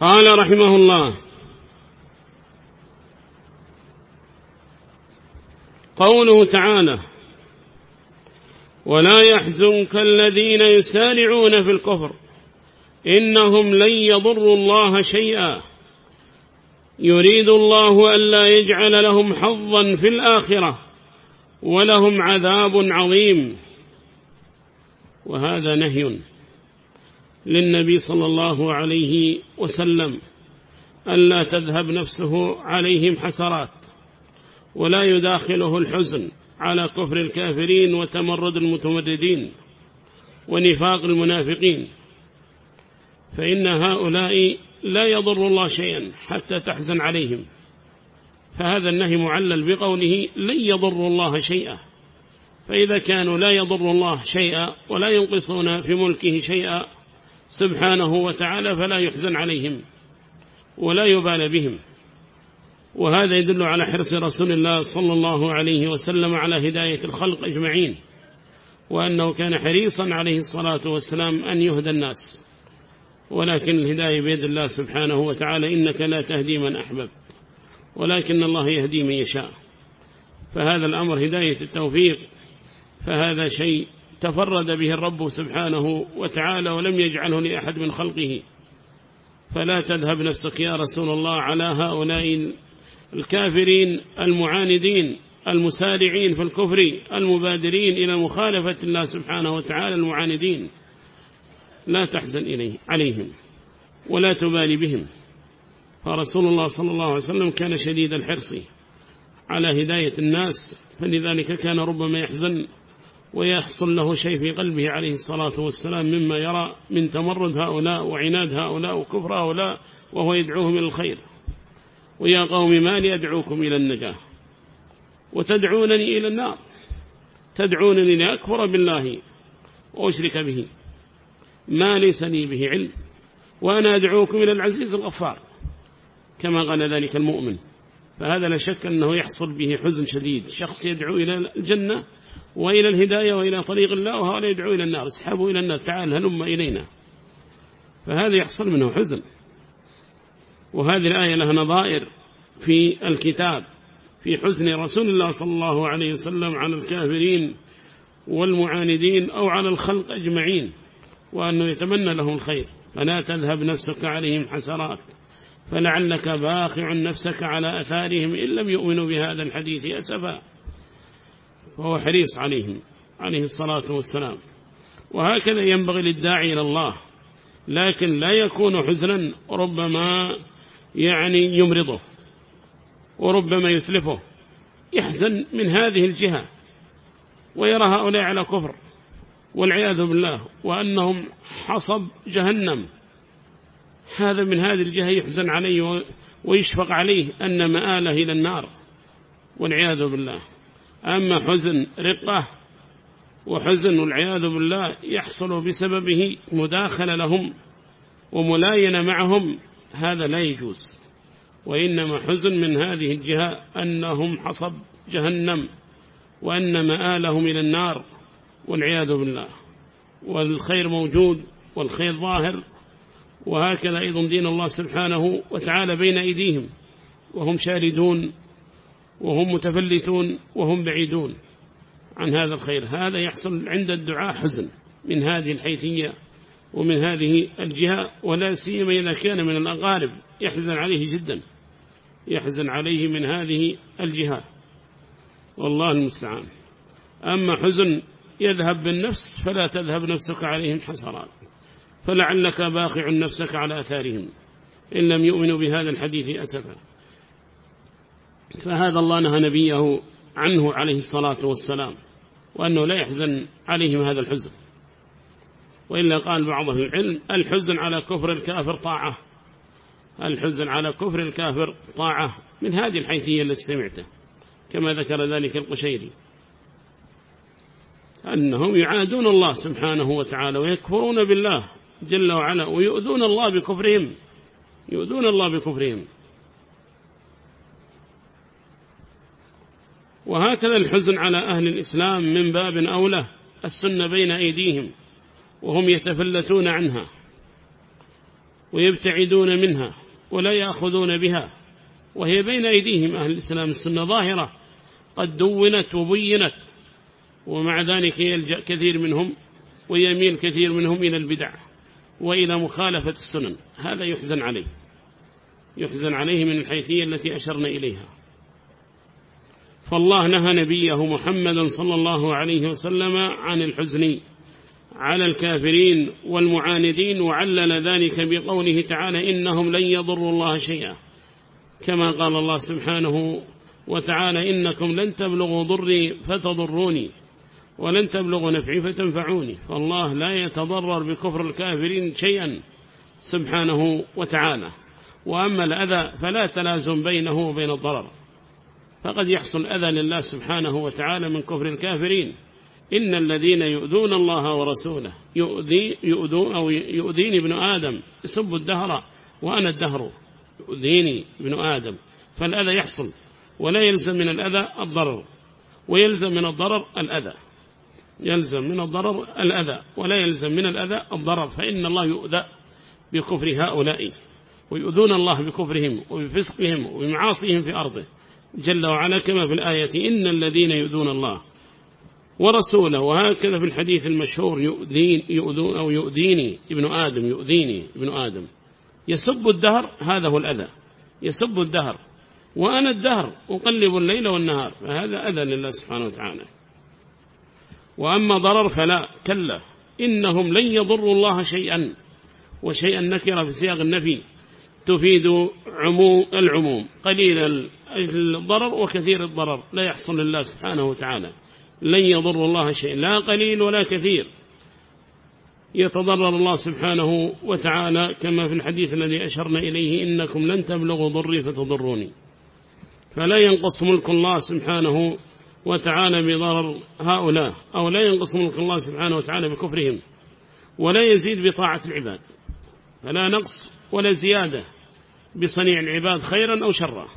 قال رحمه الله قوله تعالى ولا يحزنك الذين يسارعون في الكفر إنهم لن يضروا الله شيئا يريد الله ألا يجعل لهم حظا في الآخرة ولهم عذاب عظيم وهذا نهي للنبي صلى الله عليه وسلم ألا تذهب نفسه عليهم حسرات ولا يداخله الحزن على كفر الكافرين وتمرد المتمردين ونفاق المنافقين. فإن هؤلاء لا يضر الله شيئا حتى تحزن عليهم. فهذا النهي معلل بقوله لن يضر الله شيئا. فإذا كانوا لا يضر الله شيئا ولا ينقصون في ملكه شيئا سبحانه وتعالى فلا يحزن عليهم ولا يبال بهم. وهذا يدل على حرص رسول الله صلى الله عليه وسلم على هداية الخلق أجمعين وأنه كان حريصا عليه الصلاة والسلام أن يهدى الناس. ولكن الهداية بيد الله سبحانه وتعالى إنك لا تهدي من أحبب ولكن الله يهدي من يشاء. فهذا الأمر هداية التوفيق فهذا شيء تفرد به الرب سبحانه وتعالى ولم يجعله لأحد من خلقه. فلا تذهب نفسك يا رسول الله على هؤلاء الكافرين المعاندين المسارعين في الكفر المبادرين إلى مخالفة الله سبحانه وتعالى المعاندين. لا تحزن إليه عليهم ولا تبالي بهم. فرسول الله صلى الله عليه وسلم كان شديد الحرص على هداية الناس فلذلك كان ربما يحزن ويحصل له شيء في قلبه عليه الصلاة والسلام مما يرى من تمرد هؤلاء وعناد هؤلاء وكفر هؤلاء وهو يدعوهم إلى الخير. ويا قوم ما لي أدعوكم إلى النجاة؟ وتدعونني إلى النار. تدعونني لأكفر بالله وأشرك به. ما ليس لي به علم. وأنا أدعوكم إلى العزيز الغفار. كما قال ذلك المؤمن. فهذا لا شك أنه يحصل به حزن شديد. شخص يدعو إلى الجنة وإلى الهداية وإلى طريق الله وهؤلاء يدعو إلى النار اسحبوا إلى النار تعال هلم إلينا. فهذا يحصل منه حزن. وهذه الآية لها نظائر في الكتاب في حزن رسول الله صلى الله عليه وسلم على الكافرين والمعاندين أو على الخلق أجمعين وأنه يتمنى لهم الخير. فلا تذهب نفسك عليهم حسرات فلعلك باخع نفسك على أثارهم إن لم يؤمنوا بهذا الحديث أسفا. وهو حريص عليهم عليه الصلاة والسلام. وهكذا ينبغي للداعي إلى الله لكن لا يكون حزنا ربما يعني يمرضه وربما يتلفه يحزن من هذه الجهة ويرى هؤلاء على كفر والعياذ بالله وأنهم حصب جهنم. هذا من هذه الجهة يحزن عليه ويشفق عليه أن مآله إلى النار والعياذ بالله. أما حزن رقة وحزن والعياذ بالله يحصل بسببه مداخلة لهم وملاينة معهم هذا لا يجوز. وإنما حزن من هذه الجهة أنهم حصب جهنم وأن مآلهم إلى النار والعياذ بالله. والخير موجود والخير ظاهر وهكذا أيضا دين الله سبحانه وتعالى بين أيديهم وهم شاردون وهم متفلتون وهم بعيدون عن هذا الخير. هذا يحصل عند الدعاء حزن من هذه الحيثية ومن هذه الجهة ولا سيما إذا كان من الأقارب. يحزن عليه جدا. يحزن عليه من هذه الجهة. والله المستعان. أما حزن يذهب بالنفس فلا تذهب نفسك عليهم حسرات فلعلك باخع نفسك على أثارهم. إن لم يؤمنوا بهذا الحديث أسفا. فهذا الله نهى نبيه عنه عليه الصلاة والسلام وأنه لا يحزن عليهم هذا الحزن. وإلا قال بعض العلم الحزن على كفر الكافر طاعة. الحزن على كفر الكافر طاعة من هذه الحيثية التي سمعته كما ذكر ذلك القشيري. أنهم يعادون الله سبحانه وتعالى ويكفرون بالله جل وعلا ويؤذون الله بكفرهم. يؤذون الله بكفرهم. وهكذا الحزن على أهل الإسلام من باب أولى السنة بين أيديهم وهم يتفلتون عنها ويبتعدون منها ولا يأخذون بها وهي بين أيديهم أهل الإسلام السنة ظاهرة قد دونت وبينت ومع ذلك يلجأ كثير منهم ويميل كثير منهم إلى البدع وإلى مخالفة السنن هذا يحزن عليه يحزن عليه من الحيثية التي أشرنا إليها. فالله نهى نبيه محمدا صلى الله عليه وسلم عن الحزن على الكافرين والمعاندين وعلل ذلك بقوله تعالى إنهم لن يضروا الله شيئا. كما قال الله سبحانه وتعالى إنكم لن تبلغوا ضري فتضروني ولن تبلغوا نفعي فتنفعوني. فالله لا يتضرر بكفر الكافرين شيئا سبحانه وتعالى. وأما الأذى فلا تلازم بينه وبين الضرر. فقد يحصل أذى لله سبحانه وتعالى من كفر الكافرين. إن الذين يؤذون الله ورسوله يؤذي يؤذون أو يؤذيني ابن آدم يسب الدهر وأنا الدهر يؤذيني ابن آدم. فالأذى يحصل ولا يلزم من الأذى الضرر ويلزم من الضرر الأذى. يلزم من الضرر الأذى ولا يلزم من الأذى الضرر. فإن الله يؤذى بكفر هؤلاء ويؤذون الله بكفرهم وبفسقهم وبمعاصيهم في أرضه. جل وعلا كما في الآية إن الذين يؤذون الله ورسوله وهكذا في الحديث المشهور يؤذين يؤذون أو يؤذيني ابن آدم يؤذيني ابن آدم. يسب الدهر هذا هو الأذى. يسب الدهر. وأنا الدهر أقلب الليل والنهار. فهذا أذى لله سبحانه وتعالى. وأما ضرر فلا كلا. إنهم لن يضروا الله شيئا. وشيئا نكر في سياق النفي. تفيد عموم العموم. قليل الضرر وكثير الضرر لا يحصل لله سبحانه وتعالى. لن يضر الله شيء لا قليل ولا كثير. يتضرر الله سبحانه وتعالى كما في الحديث الذي أشرنا إليه إنكم لن تبلغوا ضري فتضروني. فلا ينقص ملك الله سبحانه وتعالى بضرر هؤلاء أو لا ينقص ملك الله سبحانه وتعالى بكفرهم ولا يزيد بطاعة العباد. فلا نقص ولا زيادة بصنيع العباد خيرا أو شرا.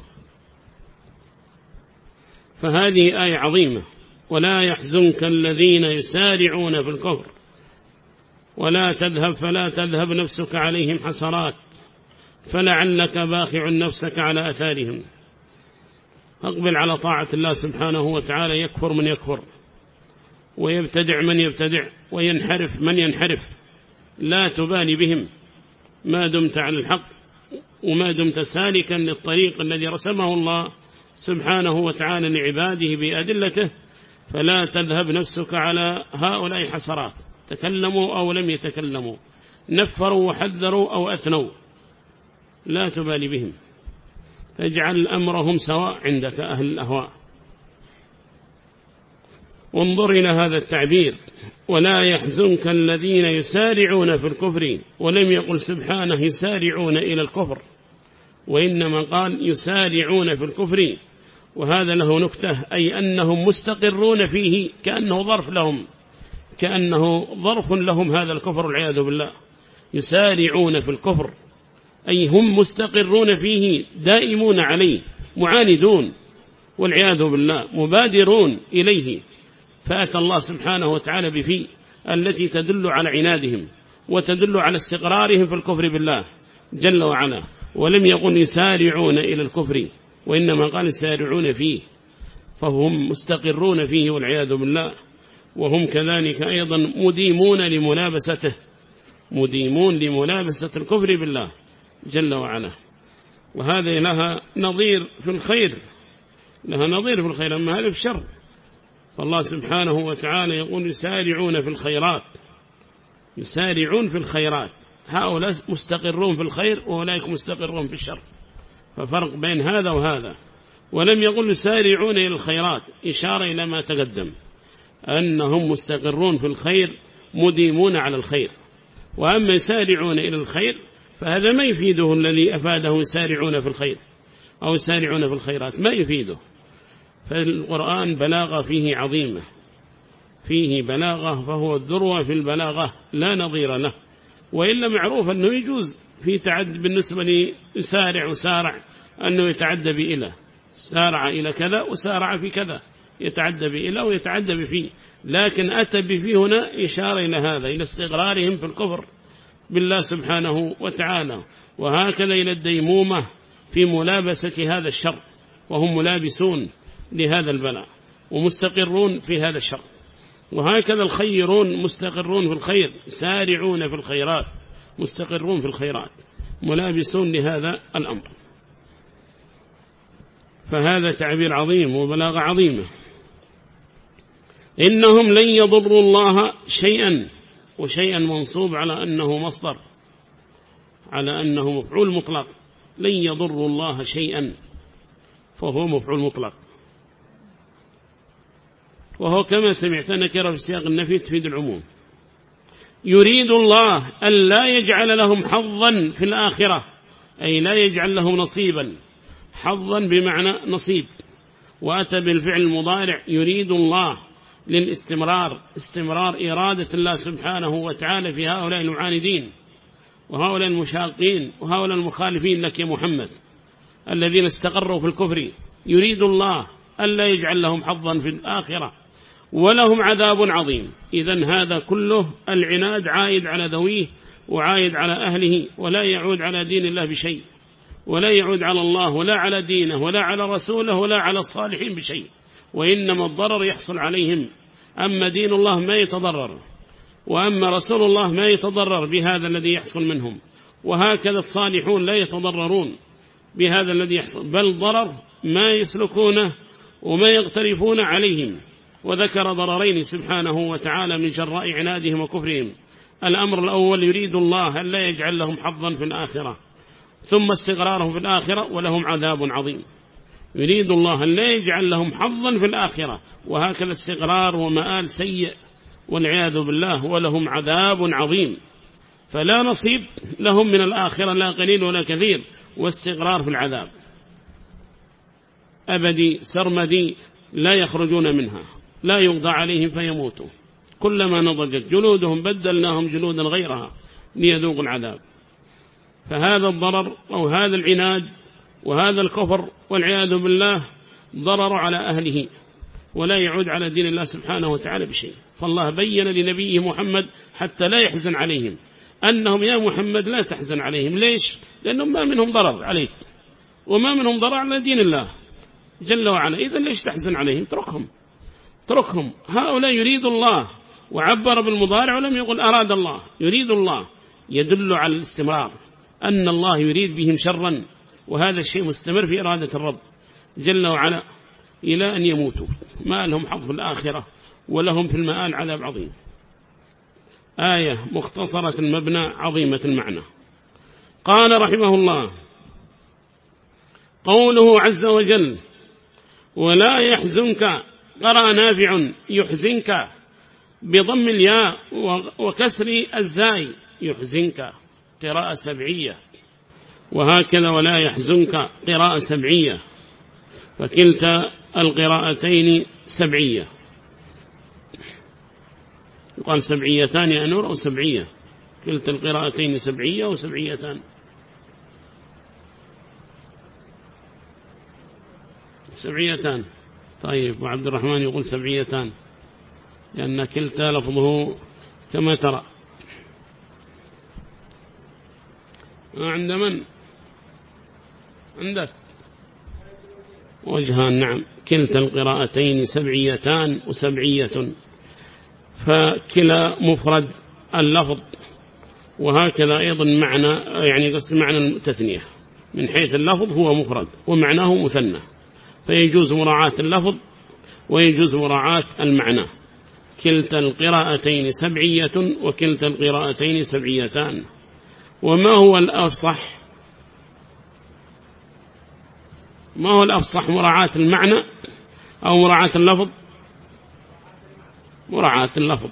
فهذه آية عظيمة. ولا يحزنك الذين يسارعون في الكفر ولا تذهب فلا تذهب نفسك عليهم حسرات. فلعلك باخع نفسك على أثارهم. أقبل على طاعة الله سبحانه وتعالى. يكفر من يكفر. ويبتدع من يبتدع. وينحرف من ينحرف. لا تبالي بهم. ما دمت على الحق. وما دمت سالكا للطريق الذي رسمه الله. سبحانه وتعالى لعباده بأدلته فلا تذهب نفسك على هؤلاء حسرات. تكلموا أو لم يتكلموا. نفروا وحذروا أو أثنوا. لا تبالي بهم. فاجعل أمرهم سواء عندك أهل الأهواء. وانظر إلى هذا التعبير. ولا يحزنك الذين يسارعون في الكفر. ولم يقل سبحانه يسارعون إلى الكفر. وإنما قال يسارعون في الكفر وهذا له نكتة أي أنهم مستقرون فيه كأنه ظرف لهم كأنه ظرف لهم هذا الكفر والعياذ بالله. يسارعون في الكفر أي هم مستقرون فيه دائمون عليه معاندون والعياذ بالله مبادرون إليه. فأتى الله سبحانه وتعالى بفي التي تدل على عنادهم وتدل على استقرارهم في الكفر بالله جل وعلا. ولم يقل يسارعون إلى الكفر وإنما قال يسارعون فيه فهم مستقرون فيه والعياذ بالله. وهم كذلك أيضا مديمون لملابسته مديمون لملابسة الكفر بالله جل وعلا. وهذه لها نظير في الخير لها نظير في الخير أما هذا في الشر فالله سبحانه وتعالى يقول يسارعون في الخيرات يسارعون في الخيرات. هؤلاء مستقرون في الخير وأولئك مستقرون في الشر. ففرق بين هذا وهذا. ولم يقل يسارعون إلى الخيرات إشارة إلى ما تقدم. أنهم مستقرون في الخير مديمون على الخير. وأما يسارعون إلى الخير فهذا ما يفيده الذي أفاده يسارعون في الخير أو يسارعون في الخيرات. ما يفيده. فالقرآن بلاغة فيه عظيمة. فيه بلاغة فهو الذروة في البلاغة لا نظير له. وإلا معروف أنه يجوز. في تعد بالنسبة لسارع وسارع أنه يتعدى بإله. سارع إلى كذا وسارع في كذا. يتعدى بإله ويتعدى بفيه. لكن أتى بفيه هنا إشارة إلى هذا إلى استقرارهم في الكفر بالله سبحانه وتعالى. وهكذا إلى الديمومة في ملابسة هذا الشر وهم ملابسون لهذا البلاء ومستقرون في هذا الشر. وهكذا الخيرون مستقرون في الخير سارعون في الخيرات مستقرون في الخيرات ملابسون لهذا الأمر. فهذا تعبير عظيم وبلاغة عظيمة. إنهم لن يضروا الله شيئا وشيئا منصوب على أنه مصدر على أنه مفعول مطلق. لن يضروا الله شيئا فهو مفعول مطلق. وهو كما سمعت نكر في سياق النفي تفيد العموم. يريد الله أن لا يجعل لهم حظا في الآخرة أي لا يجعل لهم نصيبا. حظا بمعنى نصيب. وأتى بالفعل المضارع يريد الله للاستمرار استمرار إرادة الله سبحانه وتعالى في هؤلاء المعاندين وهؤلاء المشاقين وهؤلاء المخالفين لك يا محمد الذين استقروا في الكفر. يريد الله ألا يجعل لهم حظا في الآخرة. ولهم عذاب عظيم. إذا هذا كله العناد عائد على ذويه وعائد على أهله ولا يعود على دين الله بشيء ولا يعود على الله ولا على دينه ولا على رسوله ولا على الصالحين بشيء وإنما الضرر يحصل عليهم. أما دين الله ما يتضرر وأما رسول الله ما يتضرر بهذا الذي يحصل منهم وهكذا الصالحون لا يتضررون بهذا الذي يحصل بل ضرر ما يسلكونه وما يغترفون عليهم. وذكر ضررين سبحانه وتعالى من جراء عنادهم وكفرهم. الأمر الأول يريد الله أن لا يجعل لهم حظا في الآخرة ثم استقرارهم في الآخرة ولهم عذاب عظيم. يريد الله أن لا يجعل لهم حظا في الآخرة وهكذا استقرار ومآل سيء والعياذ بالله ولهم عذاب عظيم. فلا نصيب لهم من الآخرة لا قليل ولا كثير واستقرار في العذاب. أبدي سرمدي لا يخرجون منها. لا يقضى عليهم فيموتوا. كلما نضجت جلودهم بدلناهم جلودا غيرها ليذوقوا العذاب. فهذا الضرر أو هذا العناد وهذا الكفر والعياذ بالله ضرر على أهله ولا يعود على دين الله سبحانه وتعالى بشيء. فالله بين لنبيه محمد حتى لا يحزن عليهم. أنهم يا محمد لا تحزن عليهم. ليش؟ لأنهم ما منهم ضرر عليك. وما منهم ضرر على دين الله. جل وعلا. إذا ليش تحزن عليهم؟ تركهم تركهم هؤلاء يريد الله. وعبر بالمضارع ولم يقل أراد الله. يريد الله. يدل على الاستمرار. أن الله يريد بهم شرا. وهذا الشيء مستمر في إرادة الرب. جل وعلا. إلى أن يموتوا. ما لهم حظ في الآخرة. ولهم في المآل عذاب عظيم. آية مختصرة المبنى عظيمة المعنى. قال رحمه الله. قوله عز وجل. ولا يحزنك قرأ نافع يحزنك بضم الياء وكسر الزاي يحزنك. قراءة سبعية. وهكذا ولا يحزنك قراءة سبعية. فكلتا القراءتين سبعية. يقال سبعيتان يا نور أو سبعية؟ كلتا القراءتين سبعية وسبعيتان سبعيتان. طيب وعبد الرحمن يقول سبعيتان لأن كلتا لفظه كما ترى. عند من؟ عندك. وجهان نعم. كلتا القراءتين سبعيتان وسبعية. فكلا مفرد اللفظ وهكذا أيضا معنى يعني قصد معنى التثنية من حيث اللفظ هو مفرد ومعناه مثنى. فيجوز مراعاة اللفظ ويجوز مراعاة المعنى. كلتا القراءتين سبعية وكلتا القراءتين سبعيتان. وما هو الأفصح؟ ما هو الأفصح مراعاة المعنى أو مراعاة اللفظ؟ مراعاة اللفظ.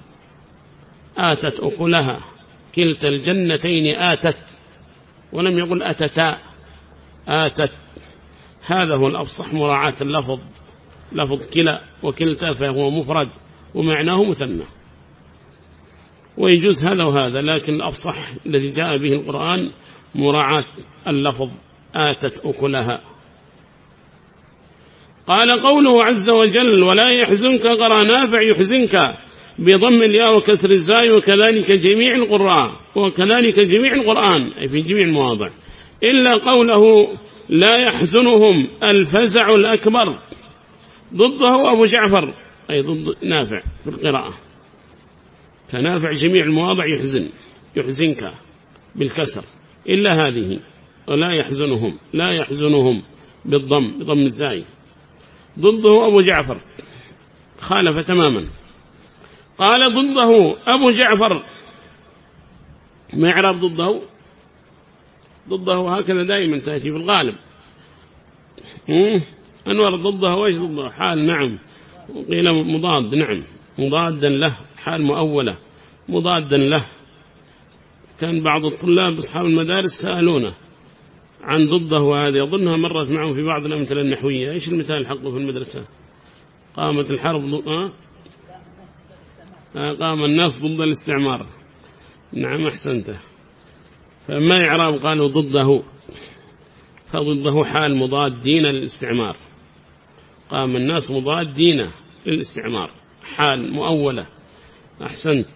آتت أكلها. كلتا الجنتين آتت. ولم يقل أتتا. آتت. هذا هو الأفصح مراعاة اللفظ. لفظ كلا وكلتا فهو مفرد ومعناه مثنى. ويجوز هذا وهذا لكن الأفصح الذي جاء به القرآن مراعاة اللفظ آتت أكلها. قال قوله عز وجل ولا يحزنك قرى نافع يحزنك بضم الياء وكسر الزاي وكذلك جميع القراء وكذلك جميع القرآن. أي في جميع المواضع. إلا قوله لا يحزنهم الفزع الأكبر. ضده أبو جعفر. أي ضد نافع في القراءة. فنافع جميع المواضع يحزن. يحزنك بالكسر. إلا هذه. ولا يحزنهم. لا يحزنهم بالضم بضم الزاي. ضده أبو جعفر. خالف تماما. قال ضده أبو جعفر. ما يعرف ضده؟ ضده هكذا دائما تأتي بالغالب أنور ضده وإيش ضده؟ حال نعم. قيل مضاد نعم. مضادا له حال مؤولة. مضادا له. كان بعض الطلاب أصحاب المدارس سألونه عن ضده وهذه. أظنها مرت معه في بعض الأمثلة النحوية. إيش المثال حقه في المدرسة؟ قامت الحرب ضد قام الناس ضد الاستعمار. نعم أحسنته فما إعراب قالوا ضده فضده حال مضادين للاستعمار قام الناس مضادين للاستعمار حال مؤولة أحسنت.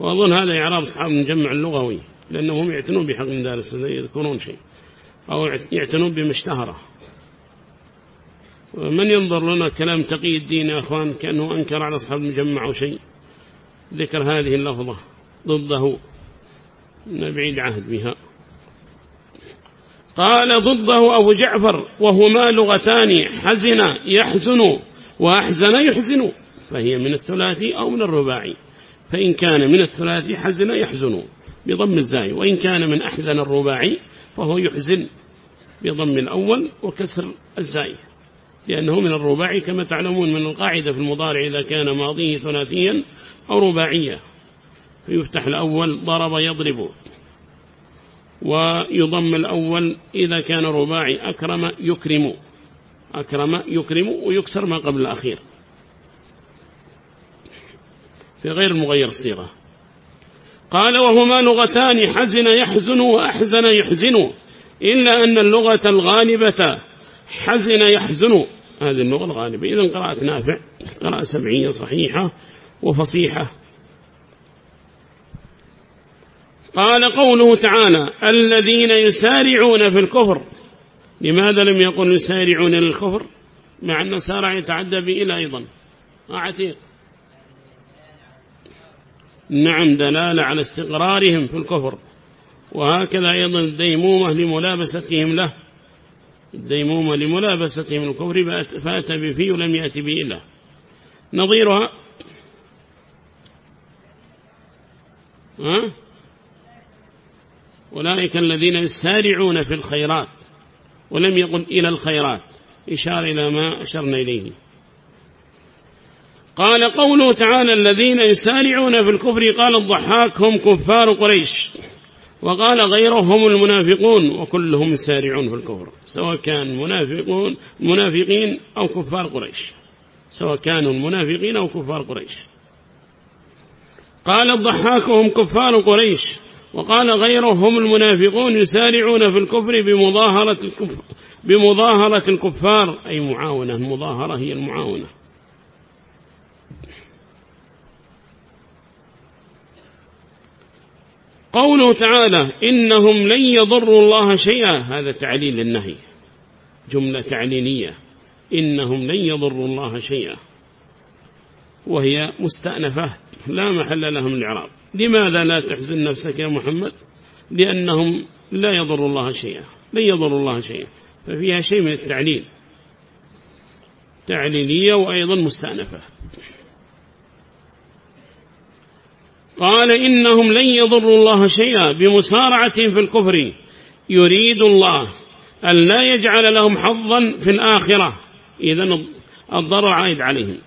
وأظن هذا إعراب أصحاب المجمع اللغوي لأنهم يعتنون بحق المدارس يذكرون شيء أو يعتنون بما اشتهره من ينظر لنا كلام تقي الدين يا أخوان كأنه أنكر على أصحاب المجمع أو شيء؟ ذكر هذه اللفظة ضده. نبعيد عهد بها. قال ضده أبو جعفر وهما لغتان حزن يحزن وأحزن يحزن فهي من الثلاثي أو من الرباعي فإن كان من الثلاثي حزن يحزن بضم الزاي وإن كان من أحزن الرباعي فهو يحزن بضم الأول وكسر الزاي. لأنه من الرباعي كما تعلمون من القاعدة في المضارع إذا كان ماضيه ثلاثيا أو رباعية. فيفتح الأول ضرب يضرب. ويضم الأول إذا كان رباعي أكرم يكرم. أكرم يكرم ويكسر ما قبل الأخير. في غير المغير الصيغة قال وهما لغتان حزن يحزن وأحزن يحزن. إلا أن اللغة الغالبة حزن يحزن. هذه اللغة الغالبة. إذن قرأت نافع قراءة سبعية صحيحة وفصيحة. قال قوله تعالى الذين يسارعون في الكفر. لماذا لم يقل يسارعون للكفر مع أن سارع يتعدى بإلى أيضا. أعتيق نعم دلالة على استقرارهم في الكفر. وهكذا أيضا الديمومة لملابستهم له. الديمومة لملابستهم الكفر فأتى بفي ولم يأتي بإله نظيرها. ها؟ أولئك الذين يسارعون في الخيرات ولم يقل إلى الخيرات. إشار إلى ما أشرنا إليه. قال قوله تعالى الذين يسارعون في الكفر قال الضحاك هم كفار قريش. وقال غيرهم المنافقون وكلهم يسارعون في الكفر سواء كان منافقون منافقين أو كفار قريش. سواء كانوا المنافقين أو كفار قريش. قال الضحاك هم كفار قريش. وقال غيرهم المنافقون يسارعون في الكفر بمظاهرة الكفر, بمظاهرة الكفار. أي معاونة المظاهرة هي المعاونة. قوله تعالى إنهم لن يضروا الله شيئا. هذا تعليل للنهي جملة تعليلية. إنهم لن يضروا الله شيئا. وهي مستأنفة. لا محل لهم الإعراب لماذا لا تحزن نفسك يا محمد؟ لأنهم لا يضر الله شيئا لن يضر الله شيئا ففيها شيء من التعليل تعليلية وأيضا مستأنفة. قال إنهم لن يضروا الله شيئا بمسارعة في الكفر. يريد الله أن لا يجعل لهم حظا في الآخرة. إذن الضرر عائد عليهم.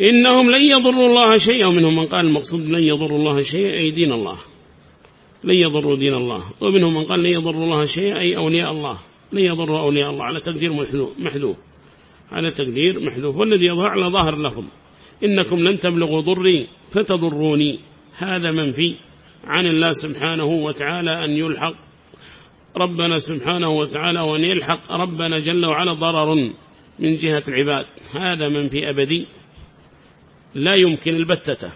إنهم لن يضروا الله شيئا. ومنهم من قال المقصود لن يضروا الله شيئا أي دين الله. لن يضروا دين الله. ومنهم من قال لن يضروا الله شيئا أي أولياء الله. لن يضروا أولياء الله. على تقدير محذوف على تقدير محذوف. والذي يظهر على ظاهر اللفظ إنكم لن تبلغوا ضري فتضروني. هذا منفي عن الله سبحانه وتعالى أن يلحق ربنا سبحانه وتعالى وأن يلحق ربنا جل وعلا ضرر من جهة العباد. هذا منفي أبدي. لا يمكن البتة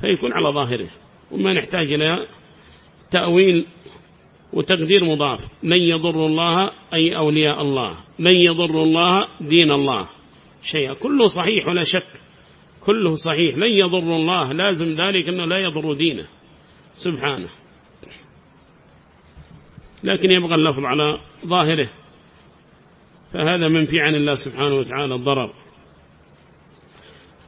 فيكون على ظاهره. وما نحتاج إلى تأويل وتقدير مضاف. لن يضر الله أي أولياء الله. لن يضر الله دين الله. شيئا. كله صحيح ولا شك. كله صحيح. لن يضر الله. لازم ذلك أنه لا يضر دينه. سبحانه. لكن يبقى اللفظ على ظاهره. فهذا منفي عن الله سبحانه وتعالى الضرر.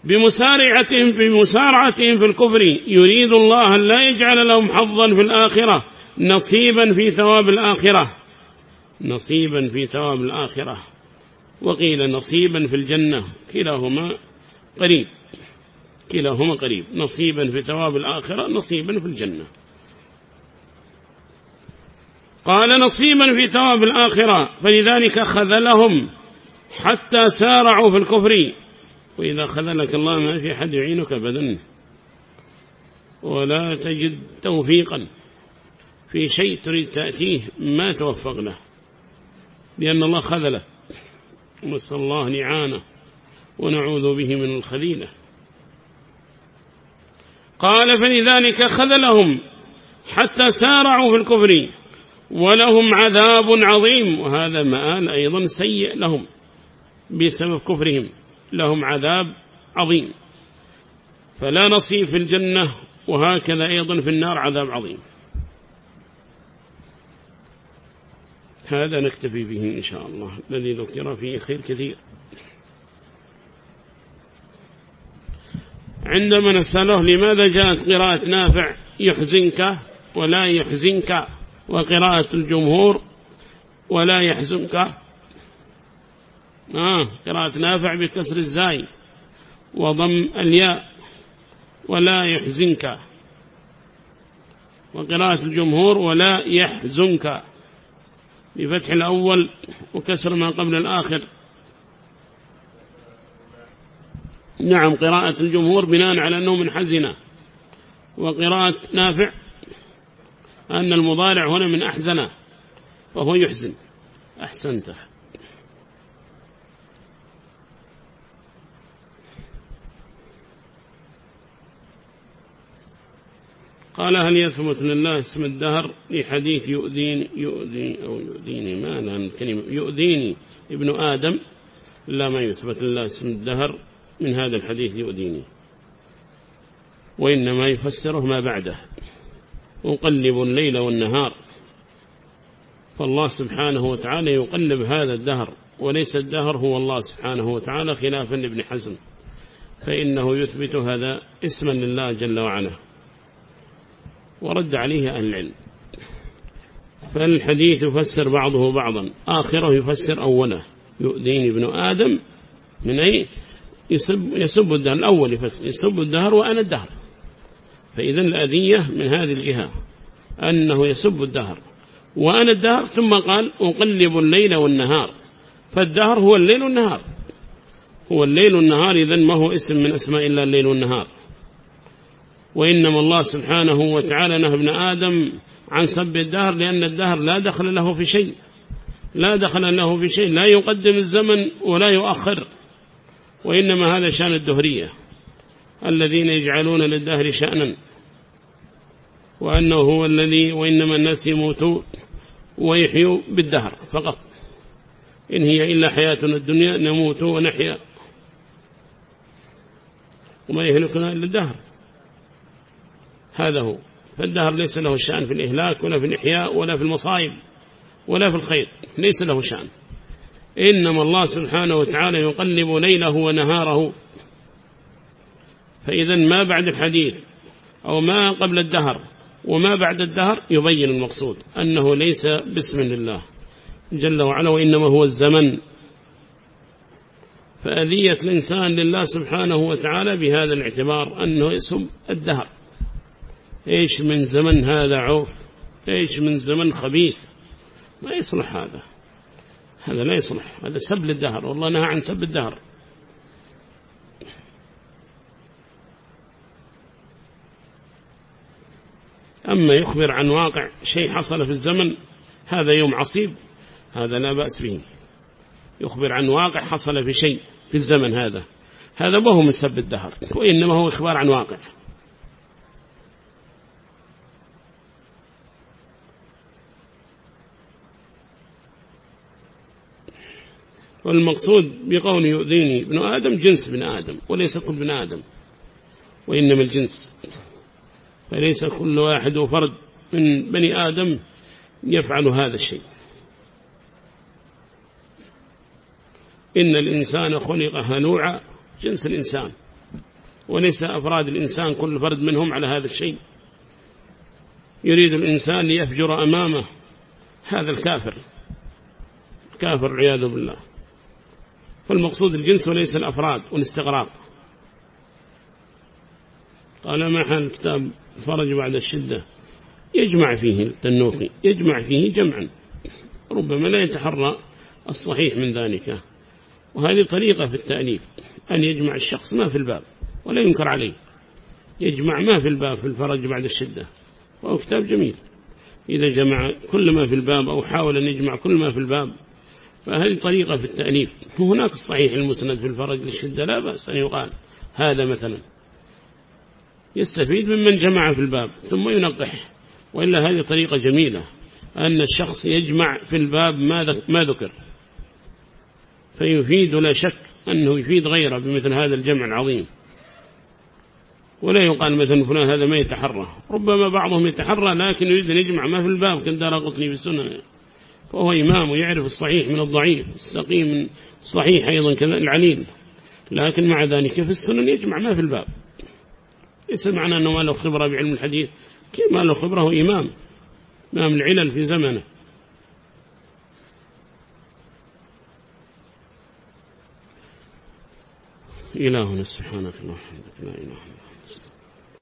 بمسارعتهم بمسارعتهم في الكفر. يريد الله أن لا يجعل لهم حظا في الآخرة نصيبا في ثواب الآخرة. نصيبا في ثواب الآخرة. وقيل نصيبا في الجنة كلاهما قريب. كلاهما قريب. نصيبا في ثواب الآخرة نصيبا في الجنة. قال نصيبا في ثواب الآخرة. فلذلك خذلهم حتى سارعوا في الكفر. وإذا خذلك الله ما في حد يعينك أبدا. ولا تجد توفيقا في شيء تريد تأتيه ما توفق له. لأن الله خذله. نسأل الله نعانه ونعوذ به من الخذيلة. قال فلذلك خذلهم حتى سارعوا في الكفر ولهم عذاب عظيم. وهذا مآل أيضا سيء لهم بسبب كفرهم. لهم عذاب عظيم. فلا نصيب في الجنة وهكذا أيضا في النار عذاب عظيم. هذا نكتفي به إن شاء الله. الذي ذكر فيه خير كثير. عندما نسأله لماذا جاءت قراءة نافع يحزنك ولا يحزنك وقراءة الجمهور ولا يحزنك آه قراءة نافع بكسر الزاي وضم الياء ولا يحزنك. وقراءة الجمهور ولا يحزنك. بفتح الأول وكسر ما قبل الآخر. نعم قراءة الجمهور بناء على أنه من حزنة. وقراءة نافع أن المضارع هنا من أحزنة فهو يحزن. أحسنت. قال هل يثبت لله اسم الدهر لحديث يؤذيني يؤذي أو يؤذيني؟ ما أنا الكلمة يؤذيني ابن آدم. لا ما يثبت لله اسم الدهر من هذا الحديث يؤذيني. وإنما يفسره ما بعده. أقلب الليل والنهار. فالله سبحانه وتعالى يقلب هذا الدهر. وليس الدهر هو الله سبحانه وتعالى خلافا لابن حزم. فإنه يثبت هذا اسما لله جل وعلا. ورد عليه أهل العلم. فالحديث يفسر بعضه بعضا. آخره يفسر أوله. يؤذيني ابن آدم من أي؟ يسب, يسب الدهر. الأول يفسر. يسب الدهر وأنا الدهر. فإذا الأذية من هذه الجهة. أنه يسب الدهر. وأنا الدهر ثم قال أقلب الليل والنهار. فالدهر هو الليل والنهار. هو الليل والنهار إذن ما هو اسم من أسماء الله الليل والنهار. وإنما الله سبحانه وتعالى نهى ابن آدم عن سب الدهر لأن الدهر لا دخل له في شيء. لا دخل له في شيء. لا يقدم الزمن ولا يؤخر. وإنما هذا شأن الدهرية. الذين يجعلون للدهر شأنا. وأنه هو الذي وإنما الناس يموتون ويحيوا بالدهر فقط. إن هي إلا حياتنا الدنيا نموت ونحيا. وما يهلكنا إلا الدهر. هذا هو. فالدهر ليس له شأن في الإهلاك ولا في الإحياء ولا في المصائب ولا في الخير. ليس له شأن. إنما الله سبحانه وتعالى يقلب ليله ونهاره. فإذا ما بعد الحديث أو ما قبل الدهر وما بعد الدهر يبين المقصود أنه ليس باسم لله. جل وعلا وإنما هو الزمن. فأذية الإنسان لله سبحانه وتعالى بهذا الاعتبار أنه يسب الدهر. إيش من زمن هذا عوف؟ إيش من زمن خبيث؟ ما يصلح هذا. هذا لا يصلح. هذا سب للدهر. والله نهى عن سب الدهر. أما يخبر عن واقع شيء حصل في الزمن هذا يوم عصيب. هذا لا بأس به. يخبر عن واقع حصل في شيء في الزمن هذا. هذا وهو من سب الدهر وإنما هو إخبار عن واقع. والمقصود بقول يؤذيني ابن آدم جنس ابن آدم وليس كل ابن آدم وإنما الجنس. فليس كل واحد وفرد من بني آدم يفعل هذا الشيء. إن الإنسان خلق هلوعا جنس الإنسان. وليس أفراد الإنسان كل فرد منهم على هذا الشيء. يريد الإنسان ليفجر أمامه هذا الكافر. كافر عياذ بالله. فالمقصود الجنس وليس الأفراد والاستغراق. قال ما حال كتاب فرج بعد الشدة؟ يجمع فيه التنوخي يجمع فيه جمعا. ربما لا يتحرى الصحيح من ذلك. وهذه طريقة في التأليف أن يجمع الشخص ما في الباب ولا ينكر عليه. يجمع ما في الباب في الفرج بعد الشدة وهو كتاب جميل. إذا جمع كل ما في الباب أو حاول أن يجمع كل ما في الباب فهذه طريقة في التأليف وهناك الصحيح المسند في الفرج للشدة لا بأس أن يقال هذا مثلا. يستفيد ممن جمع في الباب ثم ينقح. وإلا هذه طريقة جميلة أن الشخص يجمع في الباب ما ذكر. فيفيد لا شك أنه يفيد غيره بمثل هذا الجمع العظيم. ولا يقال مثلا فلان هذا ما يتحرى. ربما بعضهم يتحرى لكن يريد أن يجمع ما في الباب دار قطني في فهو إمام ويعرف الصحيح من الضعيف السقيم من الصحيح أيضا كذا العليل لكن مع ذلك في السنن يجمع ما في الباب. ليس معنى أنه ما له خبرة بعلم الحديث. كيف ما له خبرة؟ هو إمام. إمام العلل في زمنه. إلهنا سبحانك اللهم لا إله إلا